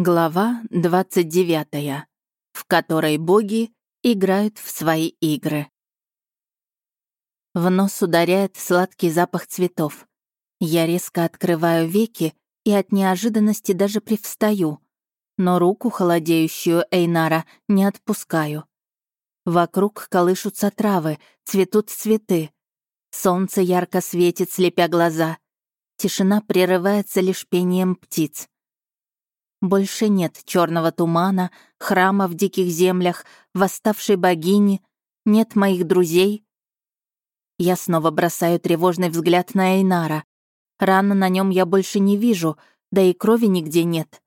Глава 29, в которой боги играют в свои игры. В нос ударяет сладкий запах цветов. Я резко открываю веки и от неожиданности даже привстаю, но руку, холодеющую Эйнара, не отпускаю. Вокруг колышутся травы, цветут цветы. Солнце ярко светит, слепя глаза. Тишина прерывается лишь пением птиц. Больше нет черного тумана, храма в диких землях, восставшей богини, нет моих друзей. Я снова бросаю тревожный взгляд на Эйнара. Раны на нем я больше не вижу, да и крови нигде нет.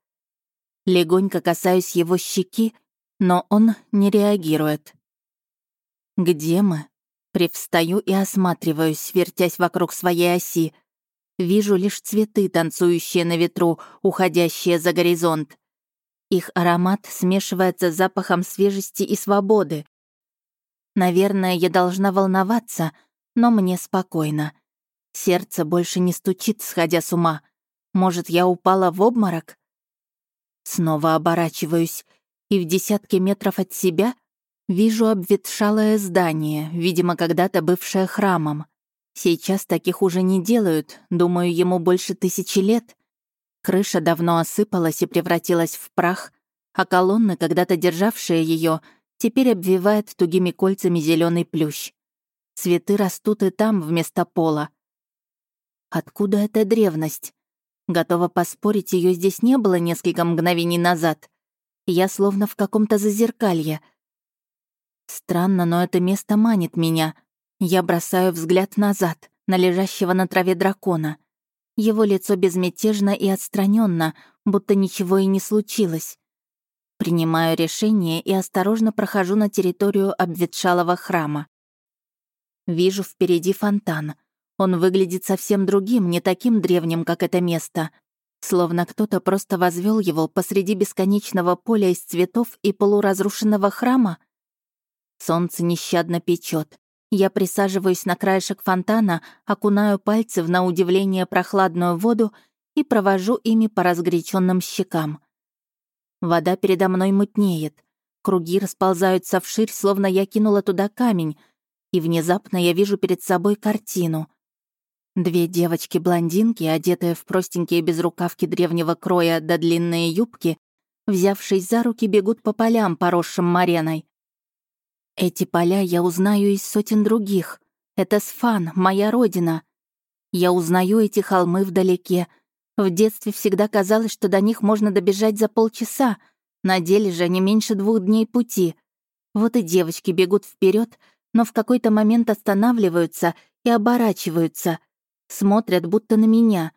Легонько касаюсь его щеки, но он не реагирует. Где мы? Привстаю и осматриваюсь, вертясь вокруг своей оси. Вижу лишь цветы, танцующие на ветру, уходящие за горизонт. Их аромат смешивается с запахом свежести и свободы. Наверное, я должна волноваться, но мне спокойно. Сердце больше не стучит, сходя с ума. Может, я упала в обморок? Снова оборачиваюсь, и в десятке метров от себя вижу обветшалое здание, видимо, когда-то бывшее храмом. Сейчас таких уже не делают, думаю, ему больше тысячи лет. Крыша давно осыпалась и превратилась в прах, а колонны, когда-то державшие ее, теперь обвивает тугими кольцами зеленый плющ. Цветы растут и там вместо пола. Откуда эта древность? Готова поспорить, ее здесь не было несколько мгновений назад. Я словно в каком-то зазеркалье. Странно, но это место манит меня. Я бросаю взгляд назад, на лежащего на траве дракона. Его лицо безмятежно и отстраненно, будто ничего и не случилось. Принимаю решение и осторожно прохожу на территорию обветшалого храма. Вижу впереди фонтан. Он выглядит совсем другим, не таким древним, как это место. Словно кто-то просто возвел его посреди бесконечного поля из цветов и полуразрушенного храма. Солнце нещадно печет. Я присаживаюсь на краешек фонтана, окунаю пальцы в на удивление прохладную воду и провожу ими по разгоряченным щекам. Вода передо мной мутнеет. Круги расползаются вширь, словно я кинула туда камень, и внезапно я вижу перед собой картину. Две девочки-блондинки, одетые в простенькие безрукавки древнего кроя да длинные юбки, взявшись за руки, бегут по полям, поросшим мареной. Эти поля я узнаю из сотен других. Это Сфан, моя родина. Я узнаю эти холмы вдалеке. В детстве всегда казалось, что до них можно добежать за полчаса. На деле же не меньше двух дней пути. Вот и девочки бегут вперед, но в какой-то момент останавливаются и оборачиваются. Смотрят будто на меня.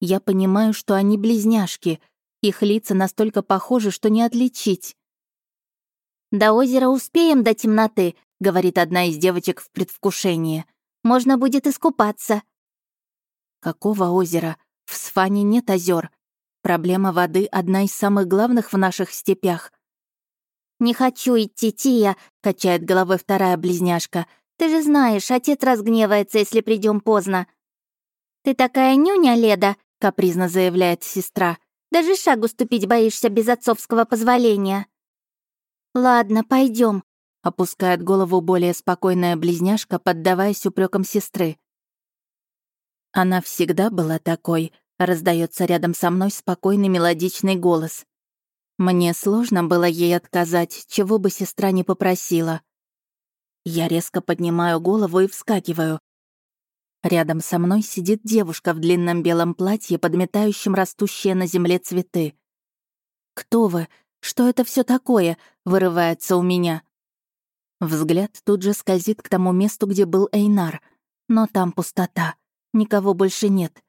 Я понимаю, что они близняшки. Их лица настолько похожи, что не отличить. «До озера успеем до темноты», — говорит одна из девочек в предвкушении. «Можно будет искупаться». Какого озера? В Сфане нет озер. Проблема воды — одна из самых главных в наших степях. «Не хочу идти, Тия», — качает головой вторая близняшка. «Ты же знаешь, отец разгневается, если придем поздно». «Ты такая нюня, Леда», — капризно заявляет сестра. «Даже шагу ступить боишься без отцовского позволения». «Ладно, пойдем, опускает голову более спокойная близняшка, поддаваясь упрекам сестры. Она всегда была такой, раздается рядом со мной спокойный мелодичный голос. Мне сложно было ей отказать, чего бы сестра не попросила. Я резко поднимаю голову и вскакиваю. Рядом со мной сидит девушка в длинном белом платье, подметающем растущие на земле цветы. «Кто вы?» Что это все такое?» — вырывается у меня. Взгляд тут же скользит к тому месту, где был Эйнар. Но там пустота. Никого больше нет.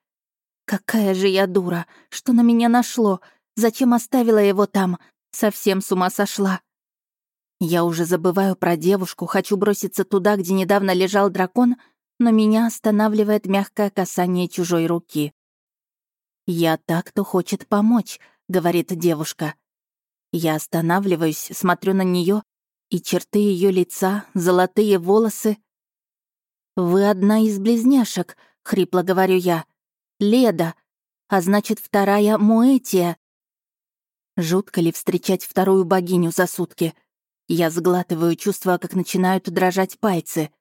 Какая же я дура! Что на меня нашло? Зачем оставила его там? Совсем с ума сошла. Я уже забываю про девушку, хочу броситься туда, где недавно лежал дракон, но меня останавливает мягкое касание чужой руки. «Я так, кто хочет помочь», — говорит девушка. Я останавливаюсь, смотрю на нее, и черты ее лица, золотые волосы. «Вы одна из близняшек», — хрипло говорю я. «Леда, а значит, вторая Муэтия». Жутко ли встречать вторую богиню за сутки? Я сглатываю, чувствуя, как начинают дрожать пальцы.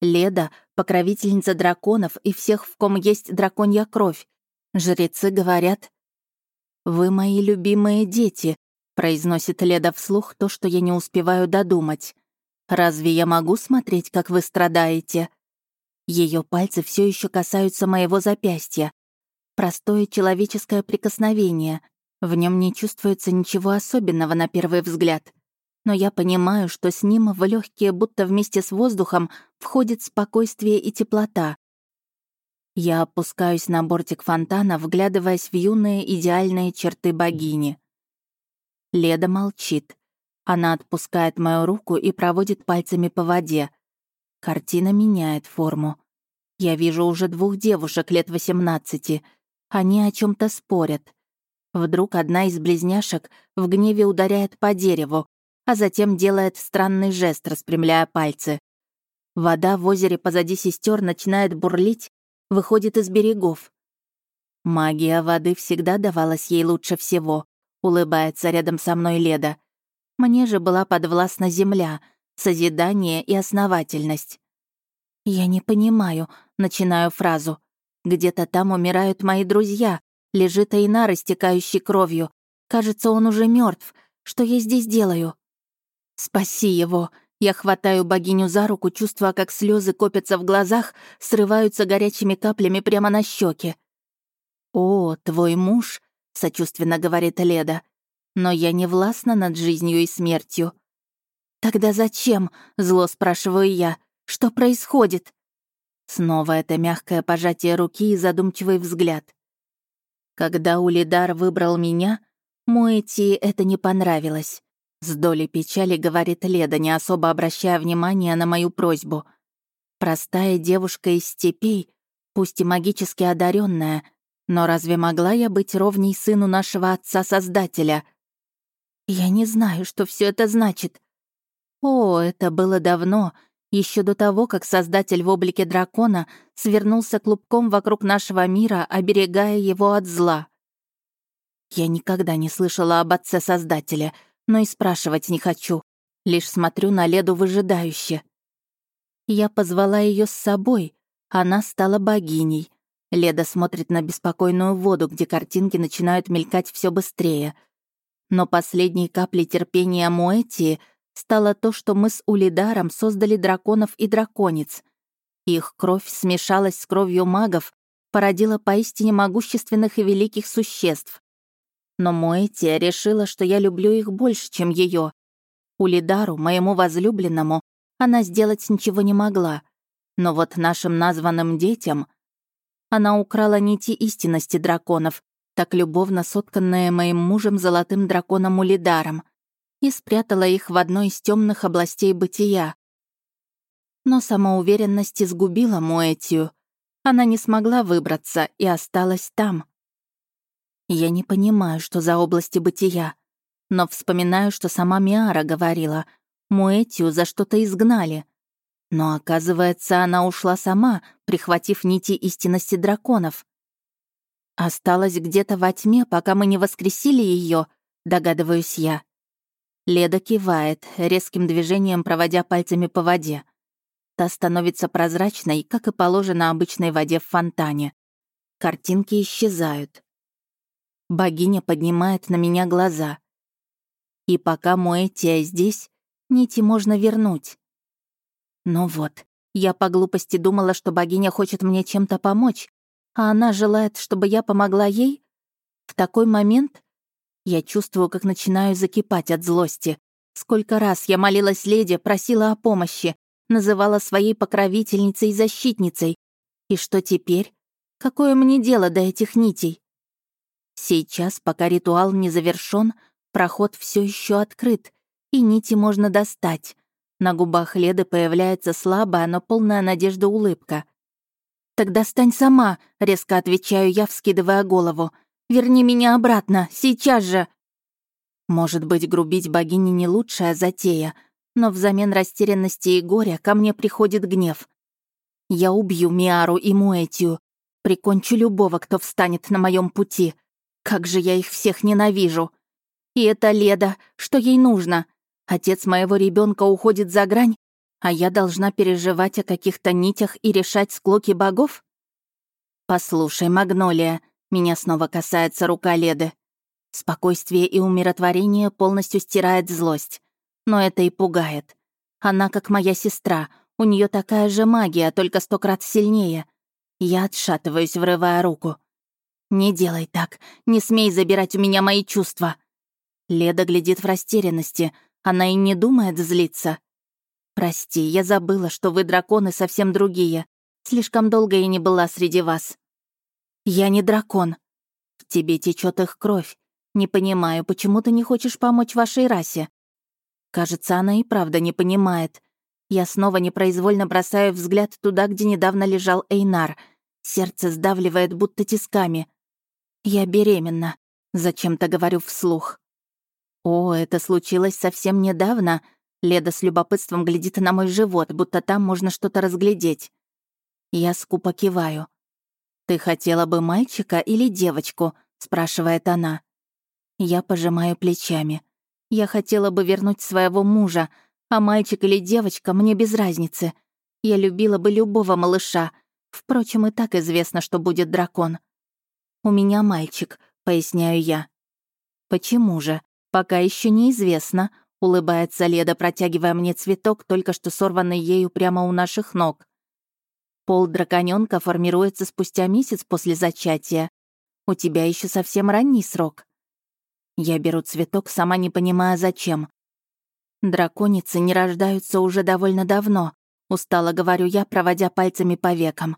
Леда — покровительница драконов и всех, в ком есть драконья кровь. Жрецы говорят, «Вы мои любимые дети», — произносит Леда вслух то, что я не успеваю додумать. «Разве я могу смотреть, как вы страдаете?» Ее пальцы все еще касаются моего запястья. Простое человеческое прикосновение. В нем не чувствуется ничего особенного на первый взгляд. Но я понимаю, что с ним в легкие, будто вместе с воздухом, входит спокойствие и теплота. Я опускаюсь на бортик фонтана, вглядываясь в юные идеальные черты богини. Леда молчит. Она отпускает мою руку и проводит пальцами по воде. Картина меняет форму. Я вижу уже двух девушек лет 18. Они о чем то спорят. Вдруг одна из близняшек в гневе ударяет по дереву, а затем делает странный жест, распрямляя пальцы. Вода в озере позади сестер начинает бурлить, выходит из берегов. Магия воды всегда давалась ей лучше всего, улыбается рядом со мной Леда. Мне же была подвластна земля, созидание и основательность. Я не понимаю, начинаю фразу. Где-то там умирают мои друзья, лежит Айнар, истекающий кровью. Кажется, он уже мертв. Что я здесь делаю? Спаси его, я хватаю богиню за руку, чувствуя, как слезы копятся в глазах, срываются горячими каплями прямо на щеки. «О, твой муж», — сочувственно говорит Леда, «но я не властна над жизнью и смертью». «Тогда зачем?» — зло спрашиваю я. «Что происходит?» Снова это мягкое пожатие руки и задумчивый взгляд. Когда Улидар выбрал меня, Муэти это не понравилось. С долей печали говорит Леда, не особо обращая внимания на мою просьбу. Простая девушка из степей, пусть и магически одаренная, но разве могла я быть ровней сыну нашего отца-создателя? Я не знаю, что все это значит. О, это было давно, еще до того, как Создатель в облике дракона свернулся клубком вокруг нашего мира, оберегая его от зла. Я никогда не слышала об отце Создателя — но и спрашивать не хочу. Лишь смотрю на Леду выжидающе. Я позвала ее с собой. Она стала богиней. Леда смотрит на беспокойную воду, где картинки начинают мелькать все быстрее. Но последней каплей терпения Моэтии стало то, что мы с Улидаром создали драконов и драконец. Их кровь смешалась с кровью магов, породила поистине могущественных и великих существ. Но Моэтия решила, что я люблю их больше, чем ее. Улидару, моему возлюбленному, она сделать ничего не могла. Но вот нашим названным детям... Она украла нити истинности драконов, так любовно сотканные моим мужем золотым драконом Улидаром, и спрятала их в одной из темных областей бытия. Но самоуверенность изгубила Моэтию. Она не смогла выбраться и осталась там. Я не понимаю, что за области бытия, но вспоминаю, что сама Миара говорила, Муэтию за что-то изгнали. Но оказывается, она ушла сама, прихватив нити истинности драконов. Осталась где-то во тьме, пока мы не воскресили ее, догадываюсь я. Леда кивает, резким движением проводя пальцами по воде. Та становится прозрачной, как и положено обычной воде в фонтане. Картинки исчезают. Богиня поднимает на меня глаза. И пока Моэтия здесь, нити можно вернуть. Но вот, я по глупости думала, что богиня хочет мне чем-то помочь, а она желает, чтобы я помогла ей? В такой момент я чувствую, как начинаю закипать от злости. Сколько раз я молилась леди, просила о помощи, называла своей покровительницей и защитницей. И что теперь? Какое мне дело до этих нитей? Сейчас, пока ритуал не завершён, проход все еще открыт, и нити можно достать. На губах Леды появляется слабая, но полная надежды улыбка. «Тогда стань сама», — резко отвечаю я, вскидывая голову. «Верни меня обратно, сейчас же!» Может быть, грубить богине не лучшая затея, но взамен растерянности и горя ко мне приходит гнев. Я убью Миару и Муэтию, прикончу любого, кто встанет на моем пути — как же я их всех ненавижу! И это Леда. Что ей нужно? Отец моего ребенка уходит за грань, а я должна переживать о каких-то нитях и решать склоки богов? Послушай, Магнолия, меня снова касается рука Леды. Спокойствие и умиротворение полностью стирает злость. Но это и пугает. Она как моя сестра, у нее такая же магия, только сто крат сильнее. Я отшатываюсь, врывая руку. «Не делай так, не смей забирать у меня мои чувства». Леда глядит в растерянности, она и не думает злиться. «Прости, я забыла, что вы драконы совсем другие. Слишком долго я не была среди вас». «Я не дракон. В тебе течет их кровь. Не понимаю, почему ты не хочешь помочь вашей расе?» Кажется, она и правда не понимает. Я снова непроизвольно бросаю взгляд туда, где недавно лежал Эйнар. Сердце сдавливает будто тисками. «Я беременна», — зачем-то говорю вслух. «О, это случилось совсем недавно». Леда с любопытством глядит на мой живот, будто там можно что-то разглядеть. Я скупо киваю. «Ты хотела бы мальчика или девочку?» — спрашивает она. Я пожимаю плечами. Я хотела бы вернуть своего мужа, а мальчик или девочка мне без разницы. Я любила бы любого малыша. Впрочем, и так известно, что будет дракон. «У меня мальчик», — поясняю я. «Почему же?» «Пока еще неизвестно», — улыбается Леда, протягивая мне цветок, только что сорванный ею прямо у наших ног. Пол драконёнка формируется спустя месяц после зачатия. У тебя еще совсем ранний срок. Я беру цветок, сама не понимая, зачем. Драконицы не рождаются уже довольно давно, устало говорю я, проводя пальцами по векам.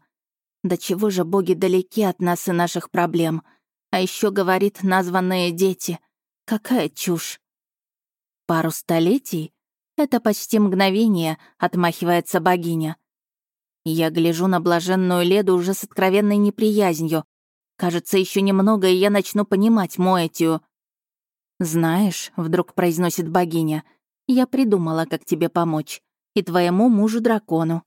Да чего же боги далеки от нас и наших проблем. А еще говорит названные дети. Какая чушь. Пару столетий? Это почти мгновение, отмахивается богиня. Я гляжу на блаженную Леду уже с откровенной неприязнью. Кажется, еще немного, и я начну понимать Моэтию. «Знаешь», — вдруг произносит богиня, «я придумала, как тебе помочь. И твоему мужу-дракону».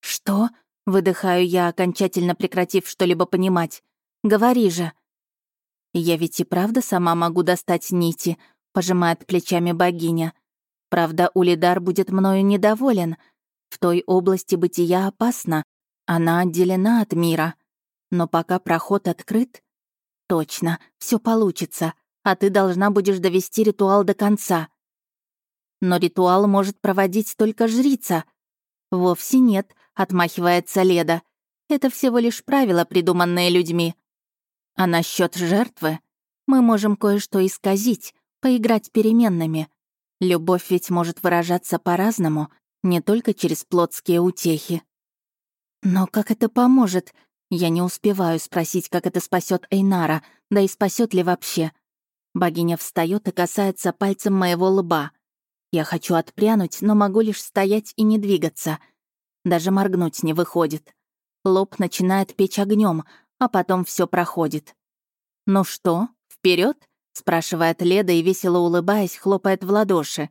«Что?» — выдыхаю я, окончательно прекратив что-либо понимать. «Говори же». «Я ведь и правда сама могу достать нити», — пожимает плечами богиня. «Правда, Улидар будет мною недоволен. В той области бытия опасно. Она отделена от мира. Но пока проход открыт...» «Точно, все получится, а ты должна будешь довести ритуал до конца». «Но ритуал может проводить только жрица». «Вовсе нет», — отмахивается Леда. «Это всего лишь правила, придуманные людьми. А насчет жертвы мы можем кое-что исказить, поиграть переменными. Любовь ведь может выражаться по-разному, не только через плотские утехи. Но как это поможет? Я не успеваю спросить, как это спасет Эйнара, да и спасет ли вообще. Богиня встает и касается пальцем моего лба. Я хочу отпрянуть, но могу лишь стоять и не двигаться. Даже моргнуть не выходит. Лоб начинает печь огнем, а потом все проходит. «Ну что, вперед? спрашивает Леда и, весело улыбаясь, хлопает в ладоши.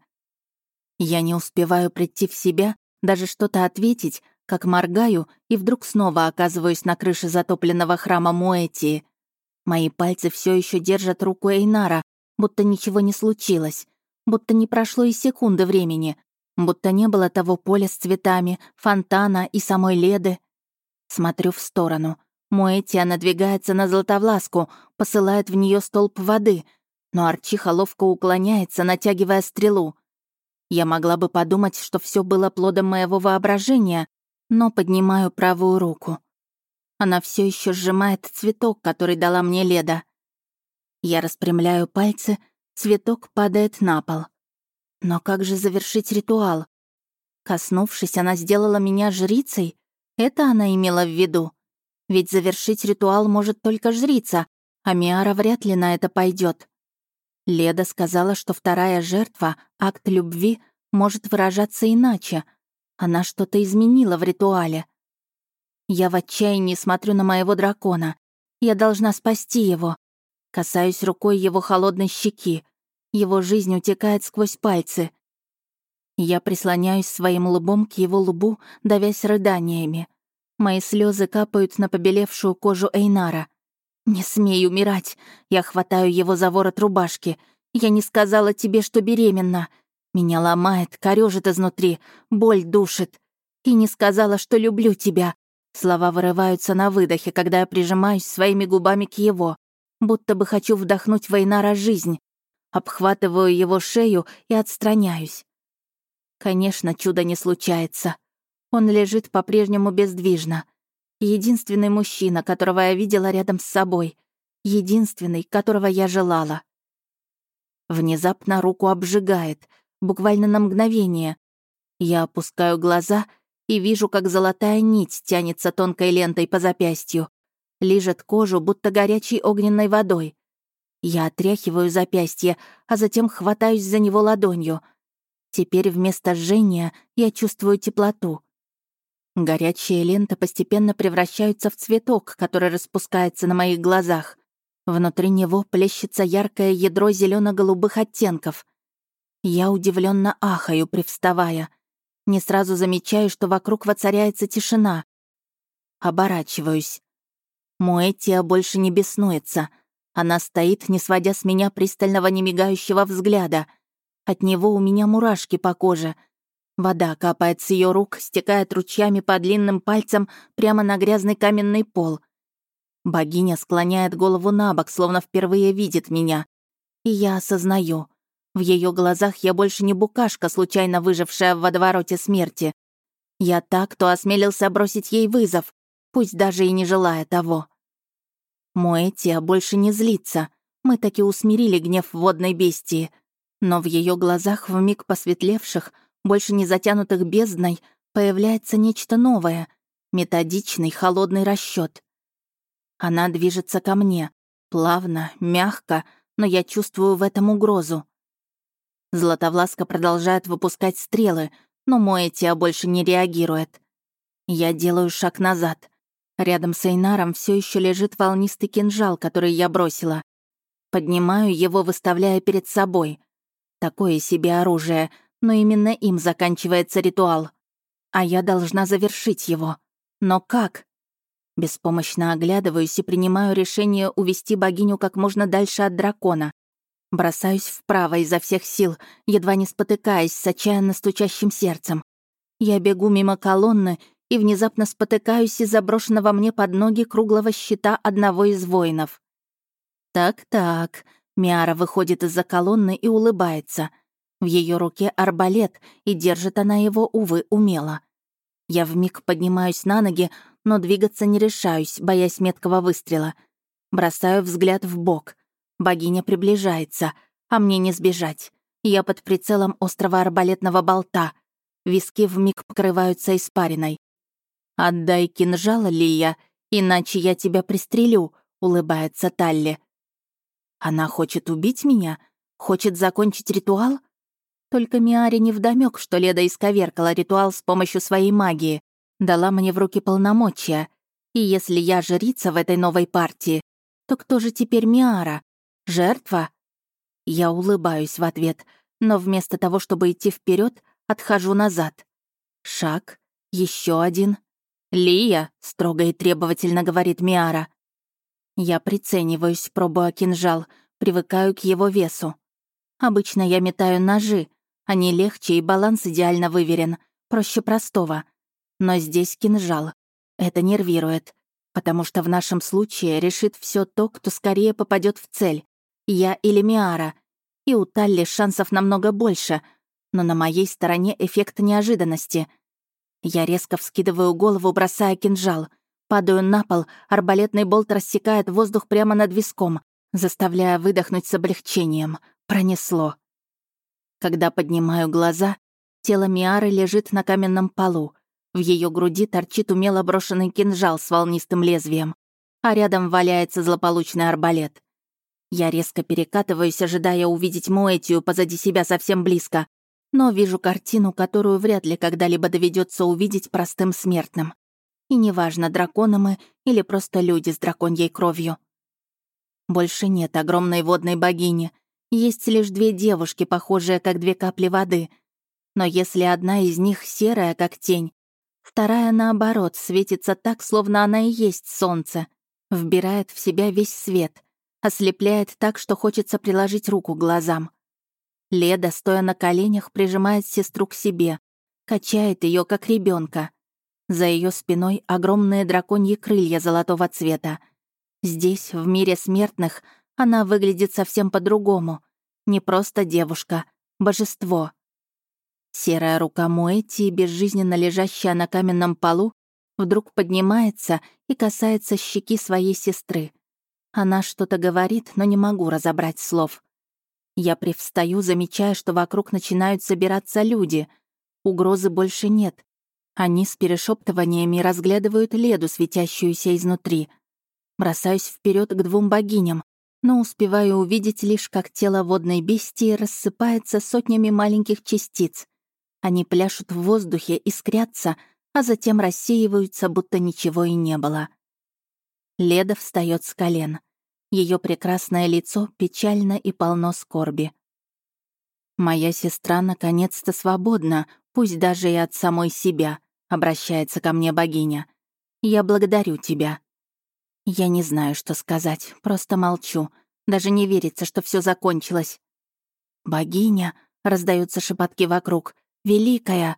Я не успеваю прийти в себя, даже что-то ответить, как моргаю и вдруг снова оказываюсь на крыше затопленного храма Моэтии. Мои пальцы все еще держат руку Эйнара, будто ничего не случилось, будто не прошло и секунды времени, будто не было того поля с цветами, фонтана и самой Леды. Смотрю в сторону. Моэтия надвигается на Златовласку, посылает в нее столб воды, но Арчиха ловко уклоняется, натягивая стрелу. Я могла бы подумать, что все было плодом моего воображения, но поднимаю правую руку. Она все еще сжимает цветок, который дала мне Леда. Я распрямляю пальцы, цветок падает на пол. Но как же завершить ритуал? Коснувшись, она сделала меня жрицей? Это она имела в виду? Ведь завершить ритуал может только жрица, а Миара вряд ли на это пойдет. Леда сказала, что вторая жертва, акт любви, может выражаться иначе. Она что-то изменила в ритуале. Я в отчаянии смотрю на моего дракона. Я должна спасти его. Касаюсь рукой его холодной щеки. Его жизнь утекает сквозь пальцы. Я прислоняюсь своим лбом к его лбу, давясь рыданиями. Мои слезы капают на побелевшую кожу Эйнара. «Не смей умирать!» Я хватаю его за ворот рубашки. Я не сказала тебе, что беременна. Меня ломает, корёжит изнутри, боль душит. И не сказала, что люблю тебя. Слова вырываются на выдохе, когда я прижимаюсь своими губами к его, будто бы хочу вдохнуть Вейнара жизнь. Обхватываю его шею и отстраняюсь. Конечно, чудо не случается. Он лежит по-прежнему бездвижно. Единственный мужчина, которого я видела рядом с собой. Единственный, которого я желала. Внезапно руку обжигает, буквально на мгновение. Я опускаю глаза и вижу, как золотая нить тянется тонкой лентой по запястью. Лижет кожу, будто горячей огненной водой. Я отряхиваю запястье, а затем хватаюсь за него ладонью. Теперь вместо жжения я чувствую теплоту. Горячие ленты постепенно превращаются в цветок, который распускается на моих глазах. Внутри него плещется яркое ядро зелено голубых оттенков. Я удивленно ахаю, привставая. Не сразу замечаю, что вокруг воцаряется тишина. Оборачиваюсь. Муэтия больше не беснуется. Она стоит, не сводя с меня пристального немигающего взгляда. От него у меня мурашки по коже. Вода капает с ее рук, стекает ручьями по длинным пальцам прямо на грязный каменный пол — Богиня склоняет голову на бок, словно впервые видит меня. И я осознаю. В ее глазах я больше не букашка, случайно выжившая в водовороте смерти. Я так, кто осмелился бросить ей вызов, пусть даже и не желая того. Моэтия больше не злится. Мы таки усмирили гнев водной бестии. Но в ее глазах, вмиг посветлевших, больше не затянутых бездной, появляется нечто новое — методичный холодный расчет. Она движется ко мне. Плавно, мягко, но я чувствую в этом угрозу. Златовласка продолжает выпускать стрелы, но Моэтия больше не реагирует. Я делаю шаг назад. Рядом с Эйнаром все еще лежит волнистый кинжал, который я бросила. Поднимаю его, выставляя перед собой. Такое себе оружие, но именно им заканчивается ритуал. А я должна завершить его. Но как? Беспомощно оглядываюсь и принимаю решение увести богиню как можно дальше от дракона. Бросаюсь вправо изо всех сил, едва не спотыкаясь с отчаянно стучащим сердцем. Я бегу мимо колонны и внезапно спотыкаюсь из заброшенного мне под ноги круглого щита одного из воинов. «Так-так», — Миара выходит из-за колонны и улыбается. В ее руке арбалет, и держит она его, увы, умело. Я вмиг поднимаюсь на ноги, но двигаться не решаюсь, боясь меткого выстрела. Бросаю взгляд в бок. Богиня приближается, а мне не сбежать. Я под прицелом острого арбалетного болта. Виски вмиг покрываются испариной. «Отдай кинжал, Лия, иначе я тебя пристрелю», — улыбается Талли. «Она хочет убить меня? Хочет закончить ритуал?» Только Миаре невдомёк, что Леда исковеркала ритуал с помощью своей магии дала мне в руки полномочия. И если я жрица в этой новой партии, то кто же теперь Миара? Жертва? Я улыбаюсь в ответ, но вместо того, чтобы идти вперед, отхожу назад. Шаг, еще один. «Лия», — строго и требовательно говорит Миара. Я прицениваюсь, пробуя кинжал, привыкаю к его весу. Обычно я метаю ножи. Они легче и баланс идеально выверен, проще простого. Но здесь кинжал. Это нервирует, потому что в нашем случае решит все то, кто скорее попадет в цель. Я или Миара. И у Талли шансов намного больше, но на моей стороне эффект неожиданности. Я резко вскидываю голову, бросая кинжал. Падаю на пол, арбалетный болт рассекает воздух прямо над виском, заставляя выдохнуть с облегчением. Пронесло. Когда поднимаю глаза, тело Миары лежит на каменном полу. В ее груди торчит умело брошенный кинжал с волнистым лезвием, а рядом валяется злополучный арбалет. Я резко перекатываюсь, ожидая увидеть Моэтию позади себя совсем близко, но вижу картину, которую вряд ли когда-либо доведется увидеть простым смертным. И неважно, драконы мы или просто люди с драконьей кровью. Больше нет огромной водной богини. Есть лишь две девушки, похожие как две капли воды. Но если одна из них серая, как тень, Вторая, наоборот, светится так, словно она и есть солнце. Вбирает в себя весь свет. ослепляет так, что хочется приложить руку к глазам. Леда, стоя на коленях, прижимает сестру к себе, качает ее как ребенка. За ее спиной огромные драконьи крылья золотого цвета. Здесь, в мире смертных, она выглядит совсем по-другому. Не просто девушка, божество. Серая рука Муэти, безжизненно лежащая на каменном полу, вдруг поднимается и касается щеки своей сестры. Она что-то говорит, но не могу разобрать слов. Я привстаю, замечая, что вокруг начинают собираться люди. Угрозы больше нет. Они с перешептываниями разглядывают леду, светящуюся изнутри. Бросаюсь вперед к двум богиням, но успеваю увидеть лишь, как тело водной бестии рассыпается сотнями маленьких частиц. Они пляшут в воздухе, искрятся, а затем рассеиваются, будто ничего и не было. Леда встает с колен. Ее прекрасное лицо печально и полно скорби. «Моя сестра наконец-то свободна, пусть даже и от самой себя», — обращается ко мне богиня. «Я благодарю тебя». Я не знаю, что сказать, просто молчу. Даже не верится, что все закончилось. «Богиня», — раздаются шепотки вокруг, «великая».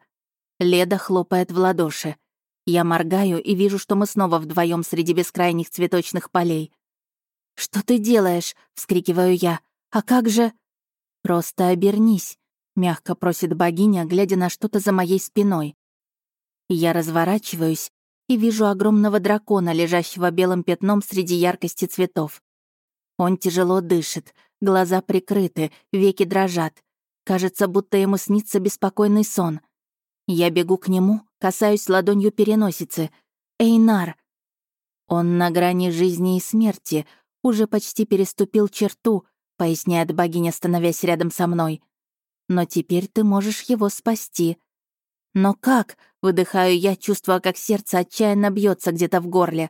Леда хлопает в ладоши. Я моргаю и вижу, что мы снова вдвоем среди бескрайних цветочных полей. «Что ты делаешь?» — вскрикиваю я. «А как же...» «Просто обернись», — мягко просит богиня, глядя на что-то за моей спиной. Я разворачиваюсь и вижу огромного дракона, лежащего белым пятном среди яркости цветов. Он тяжело дышит, глаза прикрыты, веки дрожат. Кажется, будто ему снится беспокойный сон. Я бегу к нему, касаюсь ладонью переносицы. «Эйнар!» Он на грани жизни и смерти, уже почти переступил черту, поясняет богиня, становясь рядом со мной. Но теперь ты можешь его спасти. Но как? Выдыхаю я, чувствуя, как сердце отчаянно бьется где-то в горле.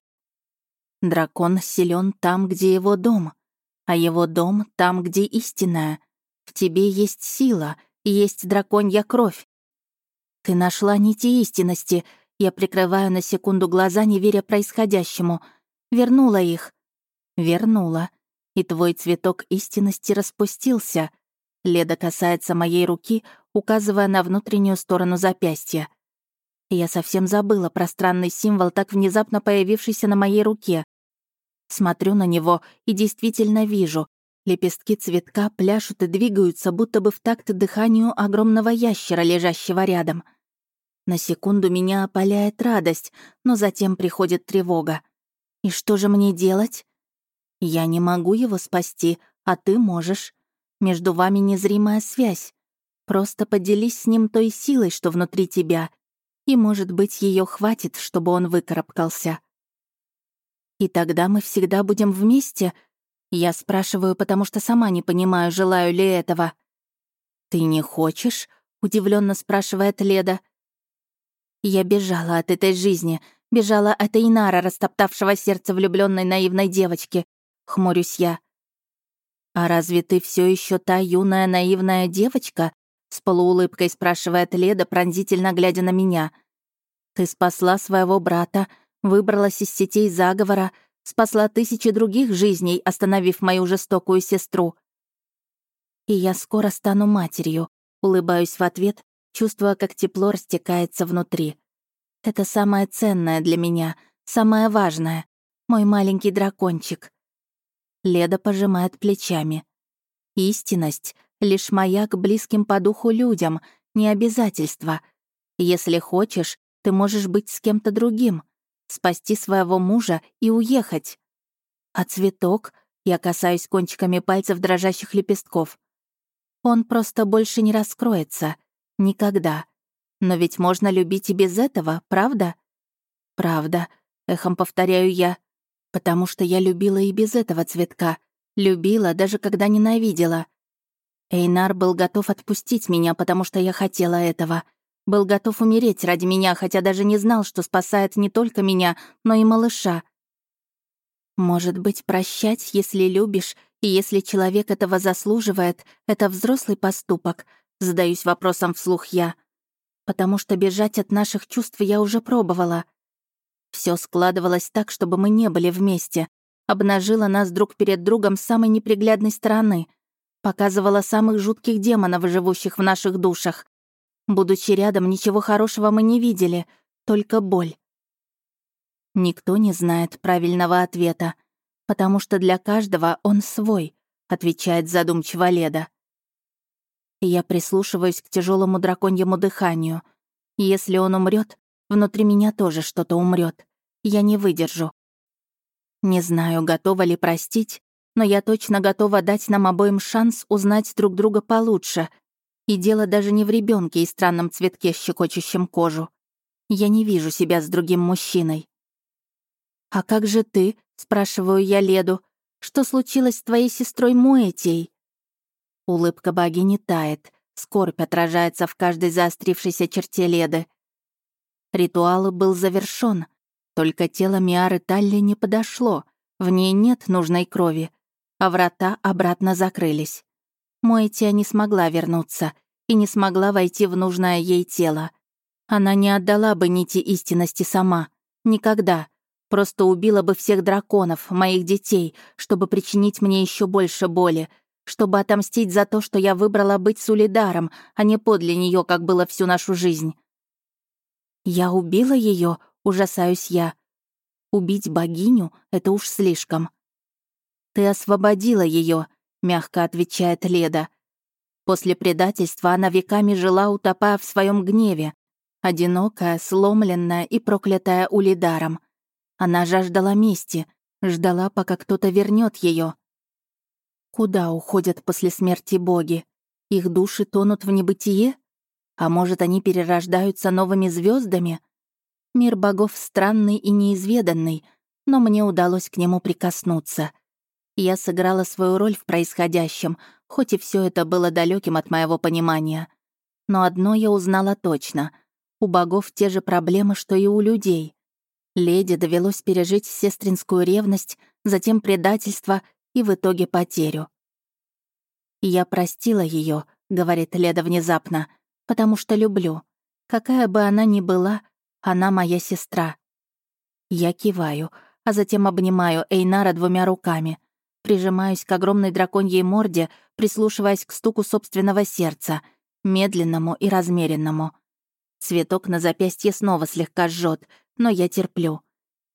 Дракон силен там, где его дом, а его дом там, где истинная. В тебе есть сила, есть драконья кровь. Ты нашла нити истинности. Я прикрываю на секунду глаза, не веря происходящему. Вернула их. Вернула. И твой цветок истинности распустился. Леда касается моей руки, указывая на внутреннюю сторону запястья. Я совсем забыла про странный символ, так внезапно появившийся на моей руке. Смотрю на него и действительно вижу. Лепестки цветка пляшут и двигаются, будто бы в такт дыханию огромного ящера, лежащего рядом. На секунду меня опаляет радость, но затем приходит тревога. И что же мне делать? Я не могу его спасти, а ты можешь. Между вами незримая связь. Просто поделись с ним той силой, что внутри тебя, и, может быть, ее хватит, чтобы он выкарабкался. И тогда мы всегда будем вместе? Я спрашиваю, потому что сама не понимаю, желаю ли этого. «Ты не хочешь?» — удивленно спрашивает Леда. Я бежала от этой жизни, бежала от Эйнара, растоптавшего сердце влюбленной наивной девочки. — хмурюсь я. «А разве ты все еще та юная наивная девочка?» — с полуулыбкой спрашивает Леда, пронзительно глядя на меня. «Ты спасла своего брата, выбралась из сетей заговора, спасла тысячи других жизней, остановив мою жестокую сестру. И я скоро стану матерью», — улыбаюсь в ответ, чувствуя, как тепло растекается внутри. «Это самое ценное для меня, самое важное. Мой маленький дракончик. Леда пожимает плечами. Истинность — лишь маяк близким по духу людям, не обязательство. Если хочешь, ты можешь быть с кем-то другим, спасти своего мужа и уехать. А цветок, я касаюсь кончиками пальцев дрожащих лепестков, он просто больше не раскроется. Никогда. Но ведь можно любить и без этого, правда? Правда, эхом повторяю я потому что я любила и без этого цветка. Любила, даже когда ненавидела. Эйнар был готов отпустить меня, потому что я хотела этого. Был готов умереть ради меня, хотя даже не знал, что спасает не только меня, но и малыша. Может быть, прощать, если любишь, и если человек этого заслуживает, это взрослый поступок, задаюсь вопросом вслух я. Потому что бежать от наших чувств я уже пробовала. Все складывалось так, чтобы мы не были вместе. обнажила нас друг перед другом с самой неприглядной стороны, показывала самых жутких демонов, живущих в наших душах. Будучи рядом, ничего хорошего мы не видели, только боль. Никто не знает правильного ответа, потому что для каждого он свой, отвечает задумчиво Леда. Я прислушиваюсь к тяжелому драконьему дыханию. Если он умрет, внутри меня тоже что-то умрет. Я не выдержу. Не знаю, готова ли простить, но я точно готова дать нам обоим шанс узнать друг друга получше. И дело даже не в ребенке и странном цветке, щекочущем кожу. Я не вижу себя с другим мужчиной. «А как же ты?» — спрашиваю я Леду. «Что случилось с твоей сестрой Муэтей?» Улыбка богини тает, скорбь отражается в каждой заострившейся черте Леды. Ритуал был завершён, только тело Миары Талли не подошло, в ней нет нужной крови, а врата обратно закрылись. Мойтия не смогла вернуться и не смогла войти в нужное ей тело. Она не отдала бы нити истинности сама. Никогда. Просто убила бы всех драконов, моих детей, чтобы причинить мне еще больше боли, чтобы отомстить за то, что я выбрала быть Сулидаром, а не подле нее, как было всю нашу жизнь. Я убила ее, ужасаюсь я. Убить богиню — это уж слишком. «Ты освободила ее, мягко отвечает Леда. После предательства она веками жила, утопая в своем гневе, одинокая, сломленная и проклятая улидаром. Она жаждала мести, ждала, пока кто-то вернет ее. Куда уходят после смерти боги? Их души тонут в небытие? А может, они перерождаются новыми звездами? Мир богов странный и неизведанный, но мне удалось к нему прикоснуться. Я сыграла свою роль в происходящем, хоть и все это было далеким от моего понимания. Но одно я узнала точно. У богов те же проблемы, что и у людей. Леди довелось пережить сестринскую ревность, затем предательство и в итоге потерю. «Я простила ее, говорит Леда внезапно, — «потому что люблю. Какая бы она ни была, она моя сестра. Я киваю, а затем обнимаю Эйнара двумя руками. Прижимаюсь к огромной драконьей морде, прислушиваясь к стуку собственного сердца, медленному и размеренному. Цветок на запястье снова слегка жжет, но я терплю.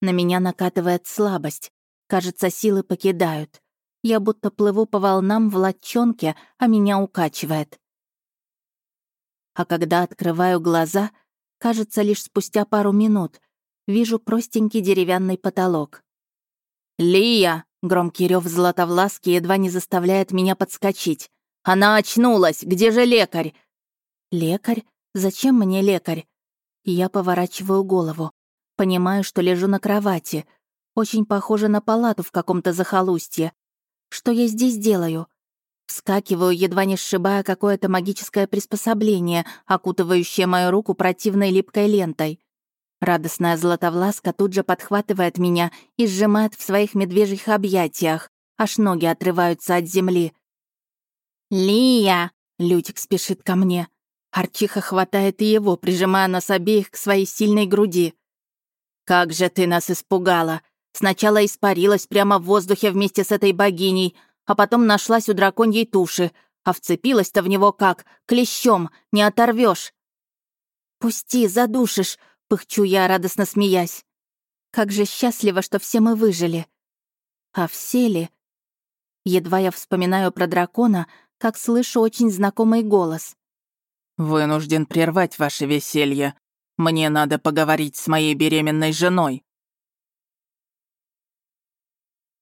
На меня накатывает слабость. Кажется, силы покидают. Я будто плыву по волнам в латчонке, а меня укачивает. А когда открываю глаза, Кажется, лишь спустя пару минут вижу простенький деревянный потолок. «Лия!» — громкий рев Златовласки едва не заставляет меня подскочить. «Она очнулась! Где же лекарь?» «Лекарь? Зачем мне лекарь?» Я поворачиваю голову. Понимаю, что лежу на кровати. Очень похоже на палату в каком-то захолустье. Что я здесь делаю? Вскакиваю, едва не сшибая какое-то магическое приспособление, окутывающее мою руку противной липкой лентой. Радостная златовласка тут же подхватывает меня и сжимает в своих медвежьих объятиях, аж ноги отрываются от земли. «Лия!» — Лютик спешит ко мне. Арчиха хватает и его, прижимая нас обеих к своей сильной груди. «Как же ты нас испугала! Сначала испарилась прямо в воздухе вместе с этой богиней, а потом нашлась у драконьей туши, а вцепилась-то в него как, клещом, не оторвешь. «Пусти, задушишь», — пыхчу я, радостно смеясь. «Как же счастливо, что все мы выжили». А все ли? Едва я вспоминаю про дракона, как слышу очень знакомый голос. «Вынужден прервать ваше веселье. Мне надо поговорить с моей беременной женой».